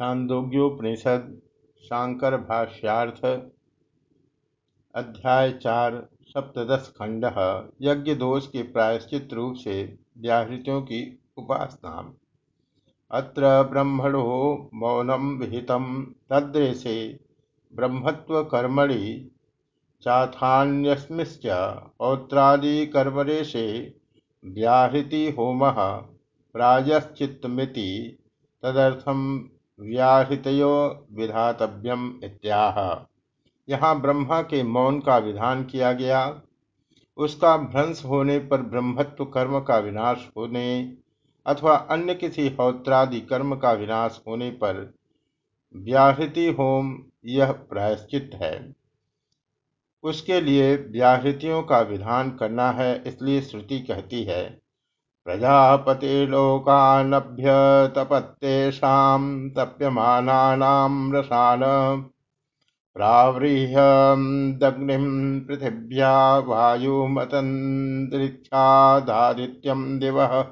छांदोग्योपनिषद शांकर भाष्यार्थ, अध्याय चार, सप्तदश खंड, यज्ञ दोष के प्रायश्चित रूप से व्याहृतियों की उपासना अत्र ब्रह्मणो मौनम विहित तद्रेशे ब्रह्मत्वकर्मणि चाथान्यस्मिश्च पौत्रादिकर्मरेशे व्याहृति होम प्रायश्चित्तमिति तदर्थम व्याहृतयो विधातव्यम इत्याह। यहाँ ब्रह्मा के मौन का विधान किया गया। उसका भ्रंश होने पर ब्रह्मत्व कर्म का विनाश होने अथवा अन्य किसी होत्रादि कर्म का विनाश होने पर व्याहृति होम यह प्रायश्चित है। उसके लिए व्याहृतियों का विधान करना है, इसलिए श्रुति कहती है प्रजापतिर्लोकानभ्य तपत्तेषां तप्यमानानां रसान प्रावृह्यदग्निं पृथिव्या वायुमतंतरिक्षादादित्यम दिव।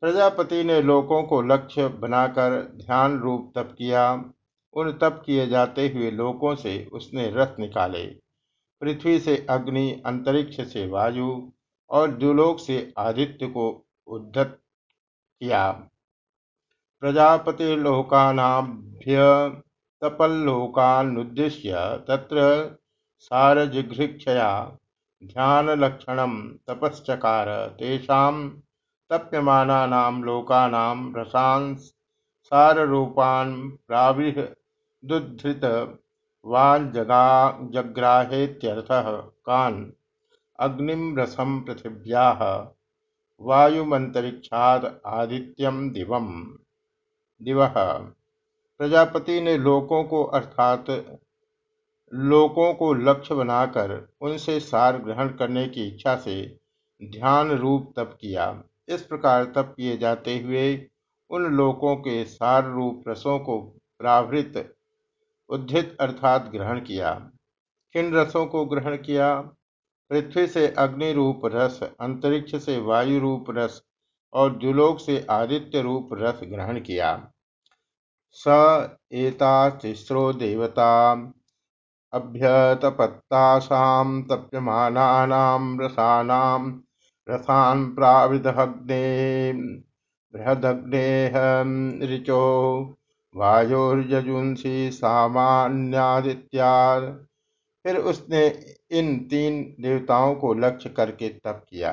प्रजापति ने लोकों को लक्ष्य बनाकर ध्यान रूप तप किया। उन तप किए जाते हुए लोकों से उसने रथ निकाले। पृथ्वी से अग्नि, अंतरिक्ष से वायु और दुलोक से आदित्य को उद्धत किया। प्रजापतिर्लोकानाभ्य तपल्लोकानुद्दिश्य तत्र सारजिघृक्षया ध्यानलक्षणं तपश्चकार तेषां तप्यमानानां लोकानां रसांस साररूपान् प्राविदुद्धृत वाजगा जग्राहेत्यर्थः कान् अग्निम रसम पृथिव्या वायुमंतरिक्षाद आदित्यम दिवम। दिव। प्रजापति ने लोकों को अर्थात लोकों को लक्ष्य बनाकर उनसे सार ग्रहण करने की इच्छा से ध्यान रूप तप किया। इस प्रकार तप किए जाते हुए उन लोकों के सार रूप रसों को प्रावृत, उद्धित अर्थात ग्रहण किया। किन रसों को ग्रहण किया? पृथ्वी से अग्नि रूप रस, अंतरिक्ष से वायु रूप रस और दुलोक से आदित्य रूप रस ग्रहण किया। स एता तिस्रो देवता अभ्यतपत्तासां तप्यमानानां रसानां रसान् प्राविदग्ने बृहदग्नेह ऋचो वायोर्यजुंसी सामान्यादित्या फिर उसने इन तीन देवताओं को लक्ष्य करके तप किया।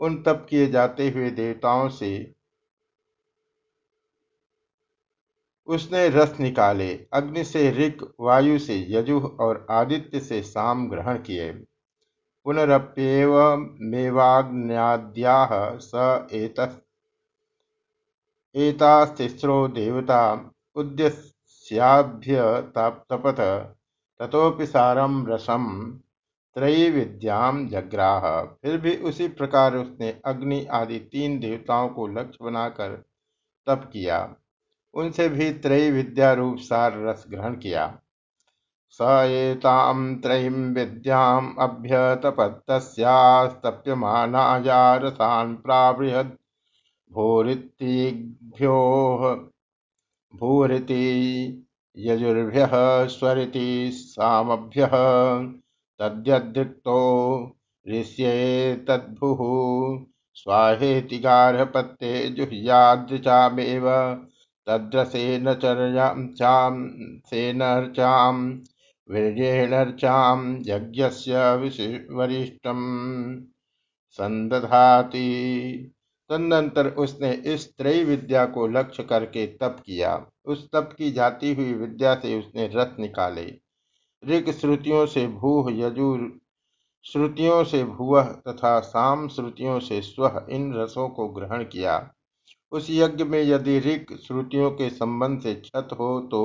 उन तप किए जाते हुए देवताओं से उसने रस निकाले। अग्नि से ऋक, वायु से यजुह और आदित्य से साम ग्रहण किए। पुनरप्येव मेवाग्न्याद्याह स एतास्तिस्रो देवता उद्देश्याभ्य तपत तथोपि सारम रसम त्रयी विद्याम जग्राह। फिर भी उसी प्रकार उसने अग्नि आदि तीन देवताओं को लक्ष्य बनाकर तप किया। उनसे भी त्रयी विद्या रूप सार रस ग्रहण किया। स एताम त्रयीम विद्याम अभ्य तपत्यास्तप्यमानाया रसान प्राबृहद भूरिभ्यो भूरिति यजुर्भ्य स्वरिति सामभ्य तद्यदृक्तो ऋष्येतद्भुः स्वाहेति गार्हपत्ये जुह्यादृचामेव तद्रसेन चर्यां सेनर्चां, वीर्येणर्चां, यज्ञस्य वरिष्ठम संदधाति। तदनंतर उसने इस त्रय विद्या को लक्ष्य करके तप किया। उस तप की जाती हुई विद्या से उसने रथ निकाले। ऋग श्रुतियों से भूह यजुर, श्रुतियों से भुव तथा साम श्रुतियों से स्व इन रसों को ग्रहण किया। उस यज्ञ में यदि ऋग श्रुतियों के संबंध से छत हो तो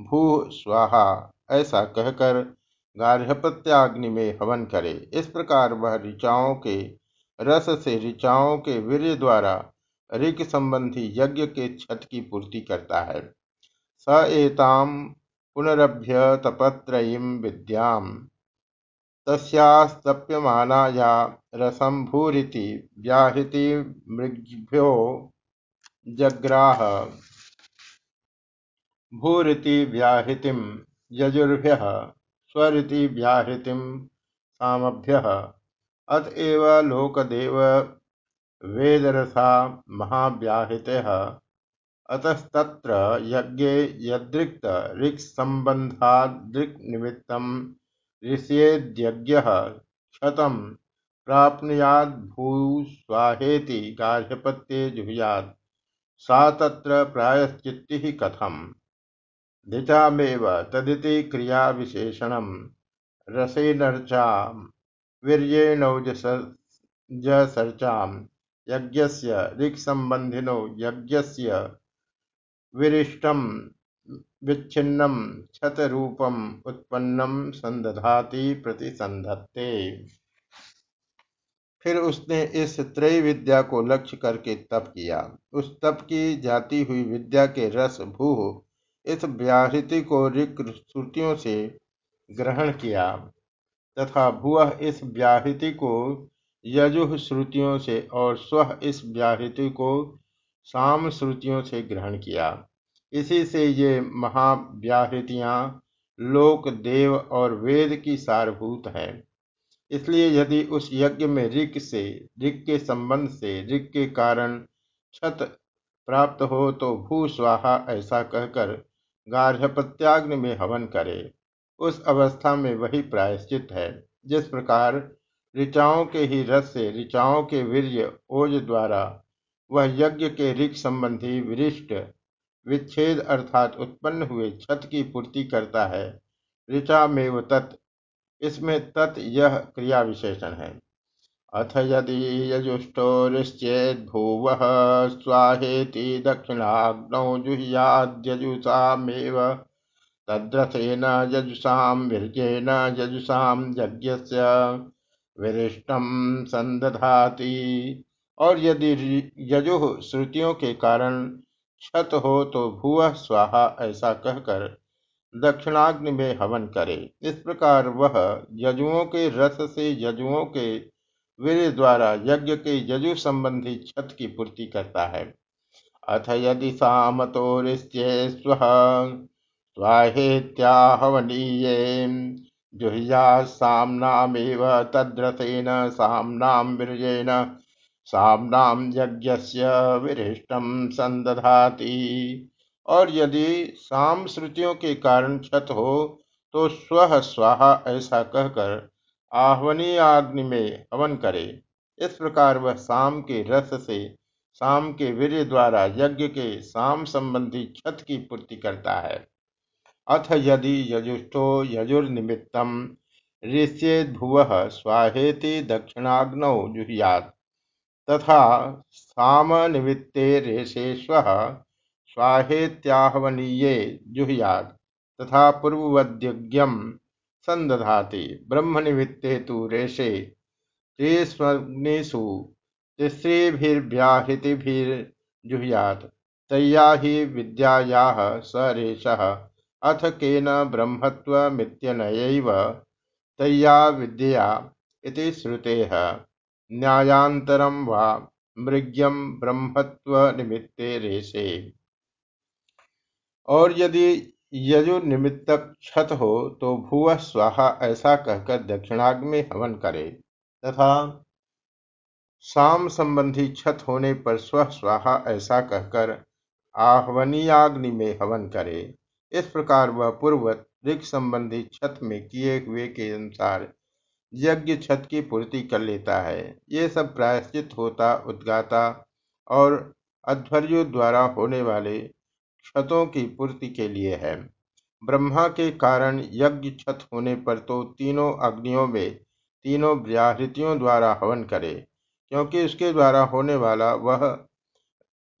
भू स्वाहा, ऐसा कहकर गार्हपत्याग्नि में हवन करे। इस प्रकार वह ऋचाओं के रस से ऋचाओं के वीर द्वारा ऋग संबंधी यज्ञ के छत की पूर्ति करता है। स एताम पुनरभ्य तपत्रयीं विद्यां। तस्यास्तप्यमानाया रसं भूरिति व्याहृति मृग्भ्यो जग्राह। भूरिति व्याहृतिम यजुर्भ्य, स्वरिति व्याहृतिम सामभ्य। अतएव लोकदेव वेदरसा महाव्याहृत। अतस्तत्र यज्ञे यदृक्त ऋक्सम्बन्धादृक्निमित्तं ऋष्येद्यज्ञः क्षतं प्राप्नुयाद्भूस्वाहेति गार्हपत्ये जुहुयात् सा तत्र प्रायश्चित्तिः कथम्। धिचामेव तदिति क्रियाविशेषणं। रसेनर्चां वीर्येणौजसर्चां यज्ञस्य ऋक्सम्बन्धिनो यज्ञस्य विरिष्टं विच्छिन्नं क्षतरूपम् उत्पन्नं संदधाति प्रतिसंधत्ते फिर उसने इस त्रय विद्या को लक्ष्य करके तप किया। उस तप की जाती हुई विद्या के रस भू इस व्याहृति को ऋक श्रुतियों से ग्रहण किया तथा भुव इस व्याहृति को यजुह श्रुतियों से और स्व इस व्याहृति को साम श्रुतियों से ग्रहण किया। इसी से ये महाव्याहृतियाँ लोक, देव और वेद की सारभूत है। इसलिए यदि उस यज्ञ में ऋक से, ऋक के संबंध से, ऋक के कारण छत प्राप्त हो तो भू स्वाहा ऐसा कहकर गार्हपत्याग्नि में हवन करे। उस अवस्था में वही प्रायश्चित है। जिस प्रकार ऋचाओं के ही रस से, ऋचाओं के वीर्य ओज द्वारा, वह यज्ञ के ऋख संबंधी विरिष्ट विच्छेद अर्थात उत्पन्न हुए छत की पूर्ति करता है। ऋचा में तत्। इसमें तत् यह क्रिया विशेषण है। अथ यदि यजुष्टोरिश्चेद्भुवः स्वाहेति दक्षिणाग्नौ जुह्याद्यजुषामेव। तद्रथेन यजुषां वीर्येण यजुषां यज्ञस्य विरिष्टं संदधाति और यदि यजुः श्रुतियों के कारण क्षत हो तो भुव स्वाहा ऐसा कहकर दक्षिणाग्नि में हवन करे। इस प्रकार वह यजुओं के रस से यजुओं के वीर द्वारा यज्ञ के यजु संबंधी छत की पूर्ति करता है। अथ यदि सामतोरिश्चे स्व स्वाहेत्याहवनीये जुह्या साम्नामेव तद्रथेन, साम्नां वीर्येण साम्नां यज्ञस्य विरिष्टं संदधाति और यदि साम श्रुतियों के कारण क्षत हो तो स्व स्वाहा ऐसा कहकर आहवनी अग्नि में हवन करे। इस प्रकार वह शाम के रस से शाम के वीर द्वारा यज्ञ के साम संबंधी छत की पूर्ति करता है। अथ यदि यजुष्ठो यजुर्निमित्तम ऋष्येद भुव स्वाहेति दक्षिणाग्नौ जुहियात। तथा साम निमित्ते रेशे स्व स्वाहेत्याहवनीये जुहियात। तथा पूर्ववद्यज्ञम संदधाति ब्रह्मनिमित्ते तो रेशे त्रिस्वग्निषु तिस्त्रिभिर्व्याहृतिभिर्जुह्यात् तय्या हि विद्यायाः स रेशः अथ केन ब्रह्मत्वमित्यनयैव तय्या विद्यया इति श्रुतेः न्यायान्तरं वा मृग्यं ब्रह्मत्वनिमित्ते रेशे और यदि यजु निमित्तक क्षत हो तो भुव स्वाहा ऐसा कहकर दक्षिणाग्नि में हवन करे, तथा साम संबंधी छत होने पर स्व स्वाहा ऐसा कहकर आहवनीयाग्नि में हवन करे। इस प्रकार वह पूर्वत ऋग संबंधी छत में किए हुए के अनुसार यज्ञ छत की पूर्ति कर लेता है। ये सब प्रायश्चित होता, उद्गाता और अध्वर्यो द्वारा होने वाले क्षतों की पूर्ति के लिए है। ब्रह्मा के कारण यज्ञ छत होने पर तो तीनों अग्नियों में तीनों व्याहृतियों द्वारा हवन करे, क्योंकि उसके द्वारा होने वाला वह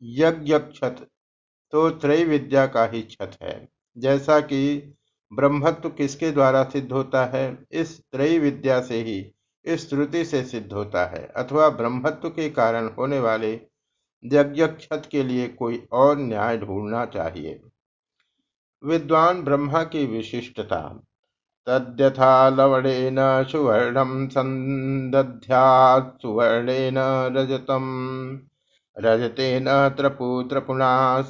यज्ञ छत तो त्रय विद्या का ही छत है। जैसा कि ब्रह्मत्व किसके द्वारा सिद्ध होता है? इस त्रय विद्या से ही, इस श्रुति से सिद्ध होता है। अथवा ब्रह्मत्व के कारण होने वाले यज्ञक्षत के लिए कोई और न्याय ढूंढना चाहिए। विद्वान ब्रह्मा की विशिष्टता। तद्यथा लवणेन सुवर्णं सन्दध्यात् सुवर्णेन रजतम। रजतेन त्रपुत्रपुणा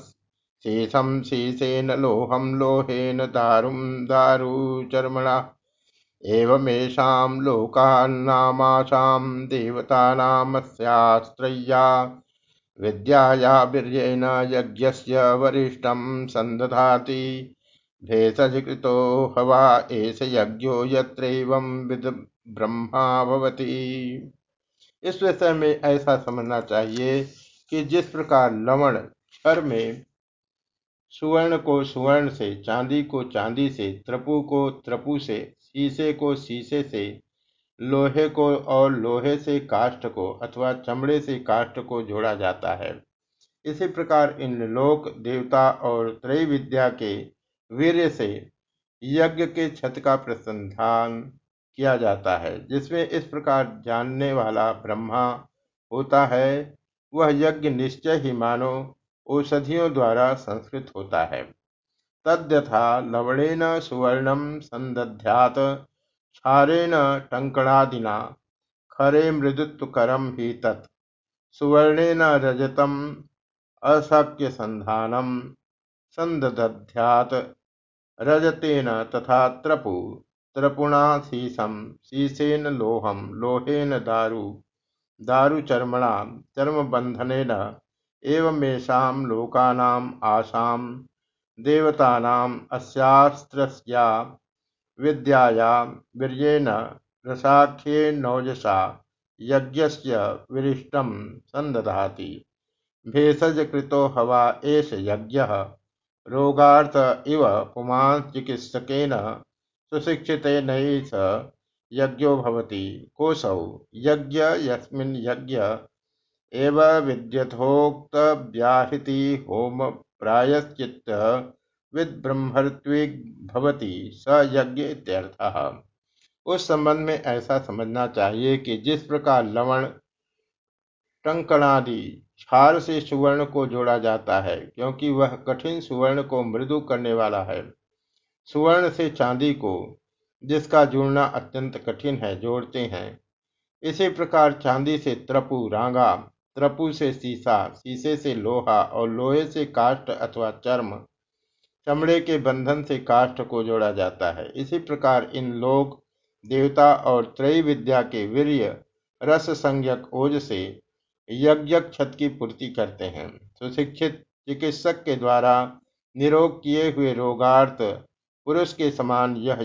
शेषम शीशेन लोहम लोहेन दारुम दारुचर्मणा। एवमेषां लोकान्नामाशां देवतानामस्यास्त्रय्या। विद्याया वीर्येण यज्ञस्य वरिष्ठं सन्दधाति। भेषजकृतो हवा एष यज्ञो यत्रैवं विद ब्रह्मा इस विषय में ऐसा समझना चाहिए कि जिस प्रकार लवण क्षर में सुवर्ण को सुवर्ण से, चांदी को चांदी से, त्रपु को त्रपु से, शीशे को शीशे से, लोहे को और लोहे से काष्ठ को अथवा चमड़े से काष्ठ को जोड़ा जाता है। इसी प्रकार इन लोक, देवता और त्रय विद्या के वीर्य से यज्ञ के छत का प्रसंधान किया जाता है, जिसमें इस प्रकार जानने वाला ब्रह्मा होता है। वह यज्ञ निश्चय ही मानो औषधियों द्वारा संस्कृत होता है। तद्यथा लवणेन सुवर्णं सन्दध्यात् क्षारेण टङ्कणादिना, खरे मृदुत्वकरं हि तत्। सुवर्णेन रजतम् असख्यसन्धानं सन्दध्यात् रजतेन तथा त्रपु त्रपुणा शीशम शीशेन लोहम लोहेन दारु, दारुचर्मणा, चर्मबन्धनेन एवमेषां लोकानाम् आशां देवतानाम् अस्यास्त्रस्या विद्याया वीर्येण रसाख्येनौजसा यज्ञस्य विरिष्टं सन्दधाति। भेषजकृतो हवा एष यज्ञः, रोगार्थ इव पुमांश्चिकित्सकेन सुशिक्षितेनैष यज्ञो भवति। कोसौ यज्ञ यस्मिन् यज्ञ एव विद्यथोक्तव्याहृति होम प्रायश्चित्त विद्ब्रह्मत्विग्भवति स यज्ञ इत्यर्थः। उस संबंध में ऐसा समझना चाहिए कि जिस प्रकार लवण, टंकणादि क्षार से सुवर्ण को जोड़ा जाता है, क्योंकि वह कठिन सुवर्ण को मृदु करने वाला है। सुवर्ण से चांदी को, जिसका जुड़ना अत्यंत कठिन है, जोड़ते हैं। इसी प्रकार चांदी से त्रपु, रांगा त्रपु से सीसा शीशे से लोहा और लोहे से काष्ठ अथवा चर्म, चमड़े के बंधन से काष्ठ को जोड़ा जाता है। इसी प्रकार इन लोक, देवता और त्रय विद्या के वीर्य, रस संज्ञक ओज से यज्ञ छत की पूर्ति करते हैं। सुशिक्षित चिकित्सक के द्वारा निरोग किए हुए रोगार्थ पुरुष के समान यह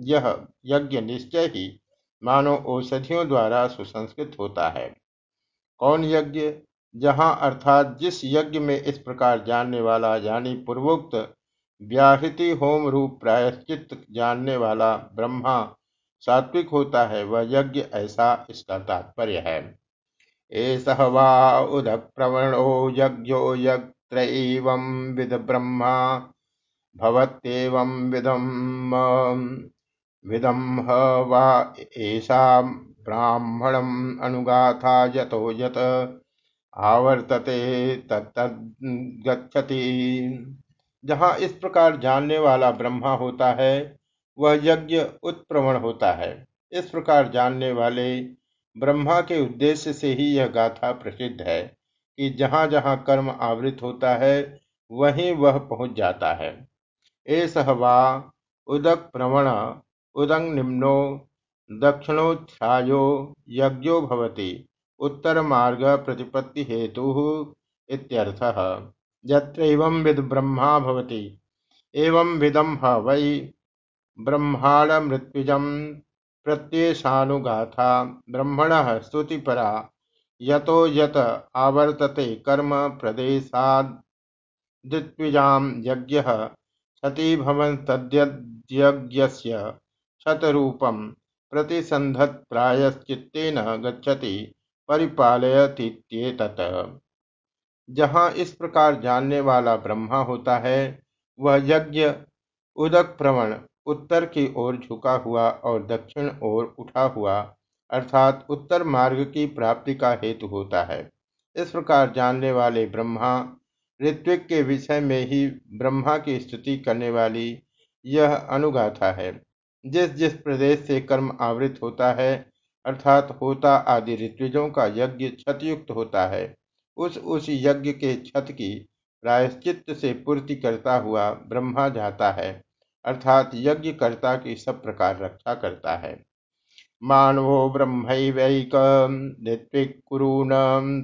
यह यज्ञ निश्चय ही मानव औषधियों द्वारा सुसंस्कृत होता है। कौन यज्ञ जहाँ अर्थात जिस यज्ञ में इस प्रकार जानने वाला यानी पूर्वोक्त व्याहृति होम रूप प्रायश्चित जानने वाला ब्रह्मा सात्विक होता है, वह यज्ञ ऐसा इसका तात्पर्य है। एष वा उद प्रवणो यज्ञो यत्रैवं विद ब्रह्मा भवत्येवं विदम विदम वा ऐसा ब्राह्मणम अनुगाथा यतो यत आवर्तते तत्तद्गच्छति जहाँ इस प्रकार जानने वाला ब्रह्मा होता है, वह यज्ञ उत्प्रवण होता है। इस प्रकार जानने वाले ब्रह्मा के उद्देश्य से ही यह गाथा प्रसिद्ध है कि जहाँ जहाँ कर्म आवृत होता है, वहीं वह पहुँच जाता है। एस वा उदक प्रवण उदंग निम्नो दक्षिणोत्थायो यज्ञो भवति। मार्ग प्रतिपत्ति हेतु इत्यर्थः। यत्रैवं विद ब्रह्मा भवति। एवं विदम ह वै ब्रह्माणमृत्युजं प्रत्येषानुगाथा ब्रह्मणः स्तुतिपरा यतो यत आवर्तते कर्म प्रदेशादृत्विजां यज्ञः क्षतिभवन्तद्यज्ञस्य शतरूपम प्रतिसंधत प्रायश्चित्तेन गच्छति, परिपालयतीत्येतत्। जहाँ इस प्रकार जानने वाला ब्रह्मा होता है, वह यज्ञ उदक प्रवण उत्तर की ओर झुका हुआ और दक्षिण ओर उठा हुआ, अर्थात उत्तर मार्ग की प्राप्ति का हेतु होता है। इस प्रकार जानने वाले ब्रह्मा, ऋत्विक के विषय में ही ब्रह्मा की स्तुति करने वाली यह अनुगाथा है। जिस जिस प्रदेश से कर्म आवृत होता है, अर्थात होता आदि ऋत्विजों का यज्ञ छतयुक्त होता है, उस उस यज्ञ के छत की प्रायश्चित से पूर्ति करता हुआ ब्रह्मा जाता है, अर्थात यज्ञ कर्ता की सब प्रकार रक्षा करता है। मानवो ब्रह्मैवैक ऋत्विकुरून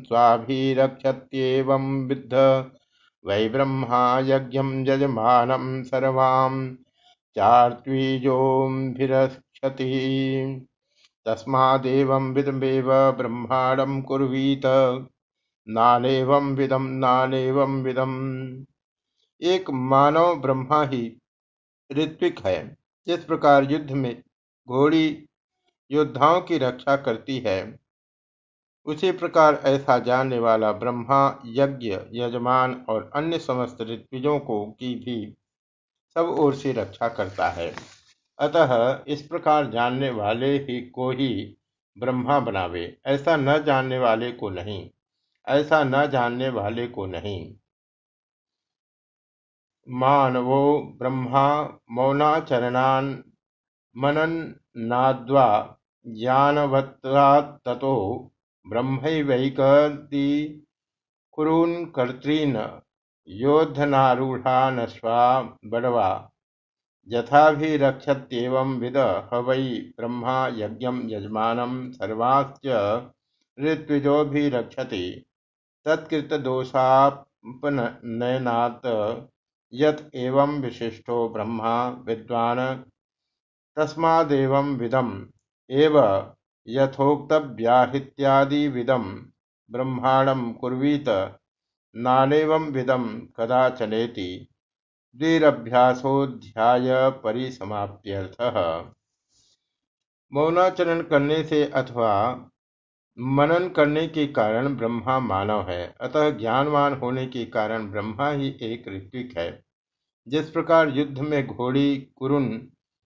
स्वाभिरक्षत्येवं विद्ध, वै ब्रह्मा यज्ञं यजमानं सर्वां चार्त्वीजोऽभिरक्षति तस्मादेवं विदमेव ब्रह्मांडं कुर्वीत। नानेवं विदम नानेवं विदम एक मानव ब्रह्मा ही ऋत्विक है। जिस प्रकार युद्ध में घोड़ी योद्धाओं की रक्षा करती है। उसी प्रकार ऐसा जानने वाला ब्रह्मा, यज्ञ, यजमान और अन्य समस्त ऋत्विजों को की भी सब ओर से रक्षा करता है। अतः इस प्रकार जानने वाले ही को ही ब्रह्मा बनावे। ऐसा न जानने वाले को नहीं। ऐसा न जानने वाले को नहीं। मानवो ब्रह्मा मौनाचरणान मनन्नाद्वा ज्ञानवत्ततो ब्रह्मैवैकति कुरून्कर्तॄन् योद्धनारूढानश्वा बडवा। यथाभिरक्षत्येवं विद वै ब्रह्मा यज्ञं यजमानं सर्वाश्च ऋत्विजोभिरक्षति तत्कृतदोषापनयनात् यत एवं विशिष्टो ब्रह्मा विद्वान् तस्मादेवं विदम् एव यथोक्तव्याहृत्यादिविदं ब्रह्माणं कुर्वीत नानेवं विदम कदाचनेति। द्विरभ्यासोध्याय परिसमाप्त्यर्थः। मौनाचरण करने से अथवा मनन करने के कारण ब्रह्मा मानव है, अतः ज्ञानवान होने के कारण ब्रह्मा ही एक ऋत्विक है। जिस प्रकार युद्ध में घोड़ी, कुरुन,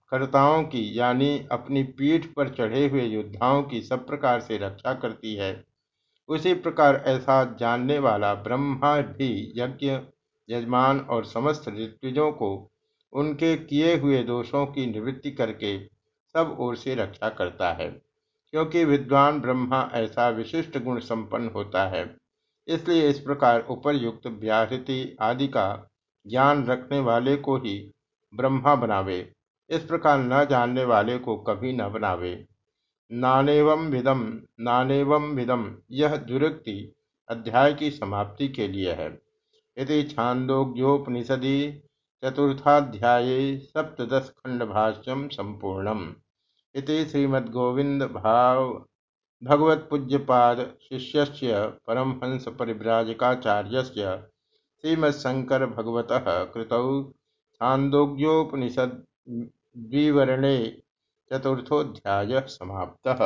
कर्ताओं की यानी अपनी पीठ पर चढ़े हुए योद्धाओं की सब प्रकार से रक्षा करती है उसी प्रकार ऐसा जानने वाला ब्रह्मा भी यज्ञ, यजमान और समस्त ऋत्विजों को उनके किए हुए दोषों की निवृत्ति करके सब ओर से रक्षा करता है। क्योंकि विद्वान ब्रह्मा ऐसा विशिष्ट गुण संपन्न होता है, इसलिए इस प्रकार उपरयुक्त व्याहृति आदि का ज्ञान रखने वाले को ही ब्रह्मा बनावे। इस प्रकार न जानने वाले को कभी न बनावे। नानेवम विदम नानेवम विदम यह दुरुक्ति अध्याय की समाप्ति के लिए है। इति छांदोग्योपनिषदि चतुर्थाध्याये सप्तश खंड भाष्यम संपूर्णम। इति श्रीमद्गोविंद भाव भगवत पूज्यपाद परमहंस परिव्राजकाचार्य श्रीमत्शंकर भगवत कृतौ छांदोग्योपनिषद चतुर्थोऽध्यायः समाप्तः।